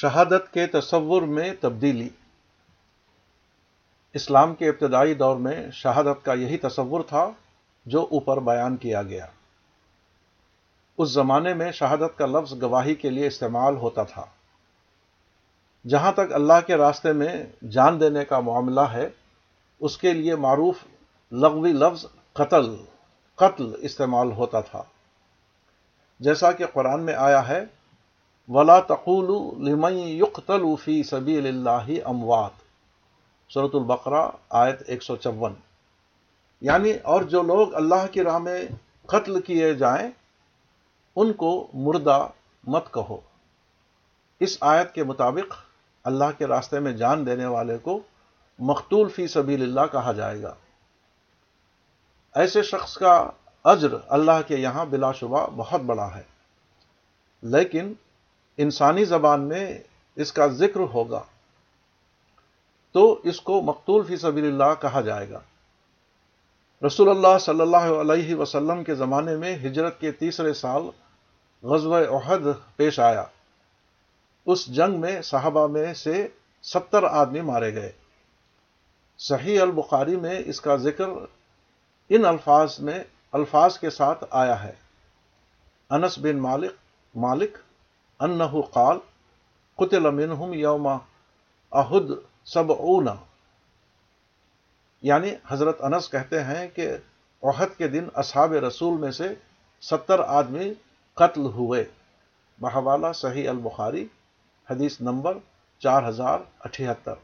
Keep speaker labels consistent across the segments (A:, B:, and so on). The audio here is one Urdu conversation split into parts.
A: شہادت کے تصور میں تبدیلی۔ اسلام کے ابتدائی دور میں شہادت کا یہی تصور تھا جو اوپر بیان کیا گیا۔ اس زمانے میں شہادت کا لفظ گواہی کے لیے استعمال ہوتا تھا۔ جہاں تک اللہ کے راستے میں جان دینے کا معاملہ ہے، اس کے لیے معروف لغوی لفظ قتل قتل استعمال ہوتا تھا۔ جیسا کہ قرآن میں آیا ہے ولا تقول لمن يقتل فی سبیل اللہ اموات۔ صورت البقرہ، آیت ایک سو چون۔ یعنی اور جو لوگ اللہ کی راہ میں قتل کیے جائیں، ان کو مردہ مت کہو۔ اس آیت کے مطابق اللہ کے راستے میں جان دینے والے کو مقتول فی سبیل اللہ کہا جائے گا۔ ایسے شخص کا اجر اللہ کے یہاں بلا شبہ بہت بڑا ہے۔ لیکن انسانی زبان میں اس کا ذکر ہوگا تو اس کو مقتول فی سبیل اللہ کہا جائے گا۔ رسول اللہ صلی اللہ علیہ وسلم کے زمانے میں ہجرت کے تیسرے سال غزو عہد پیش آیا۔ اس جنگ میں صحابہ میں سے ستر آدمی مارے گئے۔ صحیح البخاری میں اس کا ذکر ان الفاظ میں، الفاظ کے ساتھ آیا ہے۔ انس بن مالک مالک انہ قال، قتل منہم یوم احد سب یعنی حضرت انس کہتے ہیں کہ عہد کے دن اصحاب رسول میں سے ستر آدمی قتل ہوئے۔ بحوالہ صحیح البخاری، حدیث نمبر چار ہزار اٹھہتر۔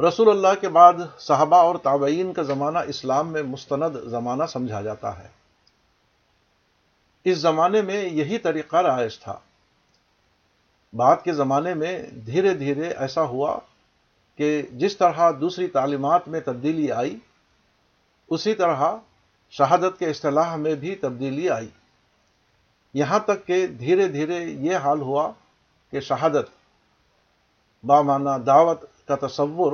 A: رسول اللہ کے بعد صحابہ اور تابعین کا زمانہ اسلام میں مستند زمانہ سمجھا جاتا ہے۔ اس زمانے میں یہی طریقہ رائج تھا۔ بعد کے زمانے میں دھیرے دھیرے ایسا ہوا کہ جس طرح دوسری تعلیمات میں تبدیلی آئی، اسی طرح شہادت کے اصطلاح میں بھی تبدیلی آئی۔ یہاں تک کہ دھیرے دھیرے یہ حال ہوا کہ شہادت بامانہ دعوت کا تصور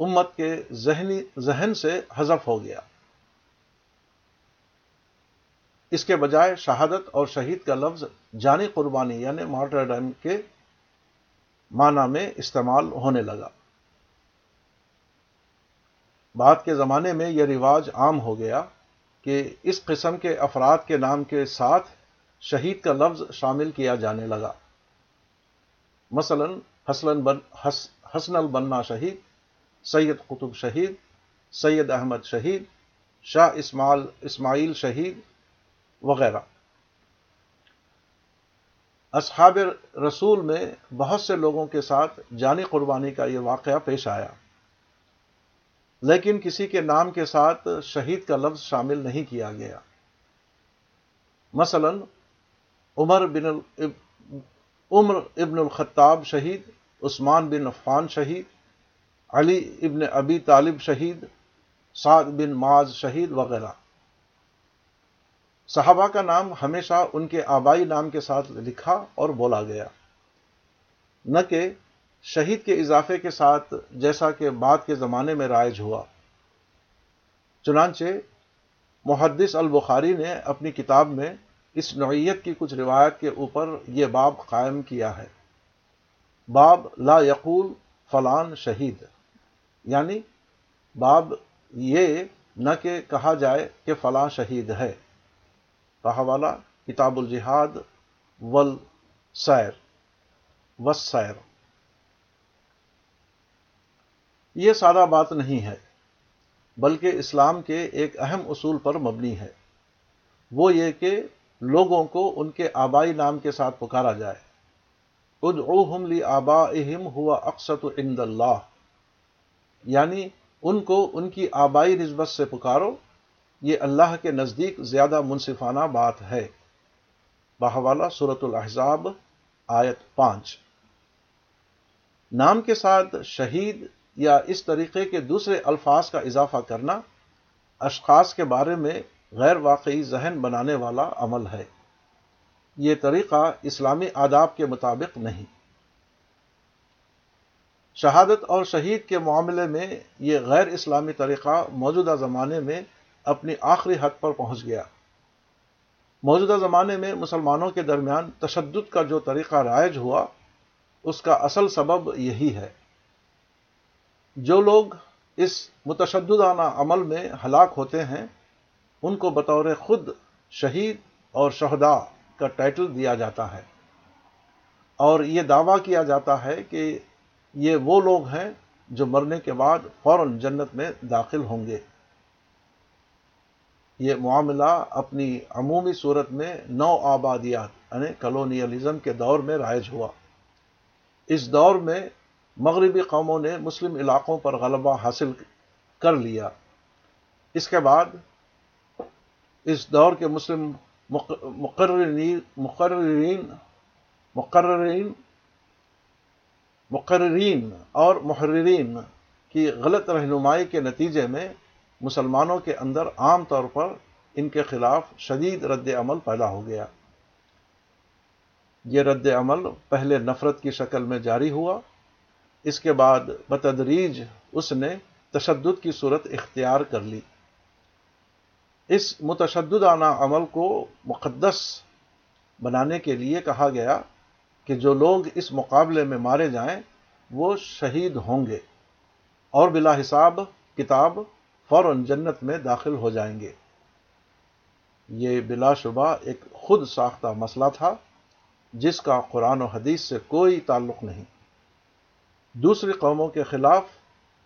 A: امت کے ذہنی، ذہن سے حذف ہو گیا۔ اس کے بجائے شہادت اور شہید کا لفظ جانی قربانی یعنی مارٹرڈم کے معنی میں استعمال ہونے لگا۔ بعد کے زمانے میں یہ رواج عام ہو گیا کہ اس قسم کے افراد کے نام کے ساتھ شہید کا لفظ شامل کیا جانے لگا۔ مثلا حسن بن حسن البنا شہید، سید قطب شہید، سید احمد شہید، شاہ اسماعیل اسماعیل شہید وغیرہ۔ اصحاب رسول میں بہت سے لوگوں کے ساتھ جانی قربانی کا یہ واقعہ پیش آیا۔ لیکن کسی کے نام کے ساتھ شہید کا لفظ شامل نہیں کیا گیا۔ مثلا، عمر بن عمر ابن الخطاب شہید، عثمان بن عفان شہید، علی ابن ابی طالب شہید، سعد بن معاذ شہید وغیرہ۔ صحابہ کا نام ہمیشہ ان کے آبائی نام کے ساتھ لکھا اور بولا گیا۔ نہ کہ شہید کے اضافے کے ساتھ جیسا کہ بعد کے زمانے میں رائج ہوا۔ چنانچہ محدث البخاری نے اپنی کتاب میں اس نوعیت کی کچھ روایت کے اوپر یہ باب قائم کیا ہے۔ باب لا یقول فلان شہید۔ یعنی باب یہ نہ کہ کہا جائے کہ فلاں شہید ہے۔ حوالہ کتاب الجہاد، ول سیر وسیر یہ سادہ بات نہیں ہے، بلکہ اسلام کے ایک اہم اصول پر مبنی ہے۔ وہ یہ کہ لوگوں کو ان کے آبائی نام کے ساتھ پکارا جائے۔ ادعوہم لی آبائہم ہوا اقسط عند اللہ۔ یعنی ان کو ان کی آبائی نسبت سے پکارو۔ یہ اللہ کے نزدیک زیادہ منصفانہ بات ہے۔ بحوالہ صورت الحضاب آیت پانچ۔ نام کے ساتھ شہید یا اس طریقے کے دوسرے الفاظ کا اضافہ کرنا اشخاص کے بارے میں غیر واقعی ذہن بنانے والا عمل ہے۔ یہ طریقہ اسلامی آداب کے مطابق نہیں۔ شہادت اور شہید کے معاملے میں یہ غیر اسلامی طریقہ موجودہ زمانے میں اپنی آخری حد پر پہنچ گیا۔ موجودہ زمانے میں مسلمانوں کے درمیان تشدد کا جو طریقہ رائج ہوا، اس کا اصل سبب یہی ہے۔ جو لوگ اس متشددانہ عمل میں ہلاک ہوتے ہیں، ان کو بطور خود شہید اور شہدا کا ٹائٹل دیا جاتا ہے۔ اور یہ دعویٰ کیا جاتا ہے کہ یہ وہ لوگ ہیں جو مرنے کے بعد فوراً جنت میں داخل ہوں گے۔ یہ معاملہ اپنی عمومی صورت میں نو آبادیات یعنی کلونیلزم کے دور میں رائج ہوا۔ اس دور میں مغربی قوموں نے مسلم علاقوں پر غلبہ حاصل کر لیا۔ اس کے بعد اس دور کے مسلم مقررین مقررین مقررین مقررین اور محررین کی غلط رہنمائی کے نتیجے میں مسلمانوں کے اندر عام طور پر ان کے خلاف شدید رد عمل پیدا ہو گیا۔ یہ رد عمل پہلے نفرت کی شکل میں جاری ہوا، اس کے بعد بتدریج اس نے تشدد کی صورت اختیار کر لی۔ اس متشددانہ عمل کو مقدس بنانے کے لیے کہا گیا کہ جو لوگ اس مقابلے میں مارے جائیں وہ شہید ہوں گے اور بلا حساب کتاب فوراً جنت میں داخل ہو جائیں گے۔ یہ بلا شبہ ایک خود ساختہ مسئلہ تھا، جس کا قرآن و حدیث سے کوئی تعلق نہیں۔ دوسری قوموں کے خلاف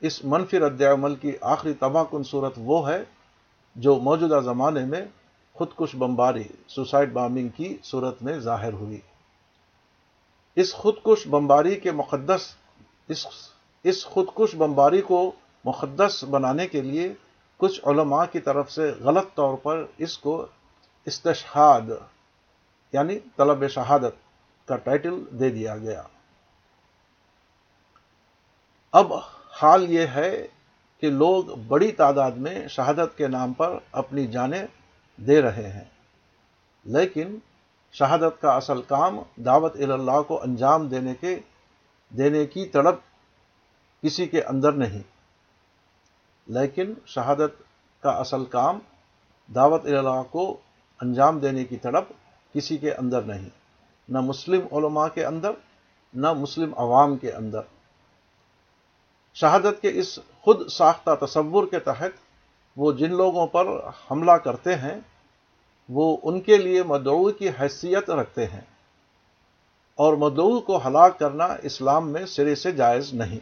A: اس منفی رد عمل کی آخری تباہ کن صورت وہ ہے جو موجودہ زمانے میں خودکش بمباری، سوسائڈ بامبنگ کی صورت میں ظاہر ہوئی۔ اس خودکش بمباری کے مقدس، اس اس خودکش بمباری کو مقدس بنانے کے لیے کچھ علماء کی طرف سے غلط طور پر اس کو استشہاد یعنی طلب شہادت کا ٹائٹل دے دیا گیا۔ اب حال یہ ہے کہ لوگ بڑی تعداد میں شہادت کے نام پر اپنی جانیں دے رہے ہیں، لیکن شہادت کا اصل کام دعوت اللہ کو انجام دینے کے، دینے کی تڑپ کسی کے اندر نہیں۔ لیکن شہادت کا اصل کام دعوت اللہ کو انجام دینے کی تڑپ کسی کے اندر نہیں، نہ مسلم علماء کے اندر، نہ مسلم عوام کے اندر۔ شہادت کے اس خود ساختہ تصور کے تحت وہ جن لوگوں پر حملہ کرتے ہیں، وہ ان کے لیے مدعو کی حیثیت رکھتے ہیں اور مدعو کو ہلاک کرنا اسلام میں سرے سے جائز نہیں۔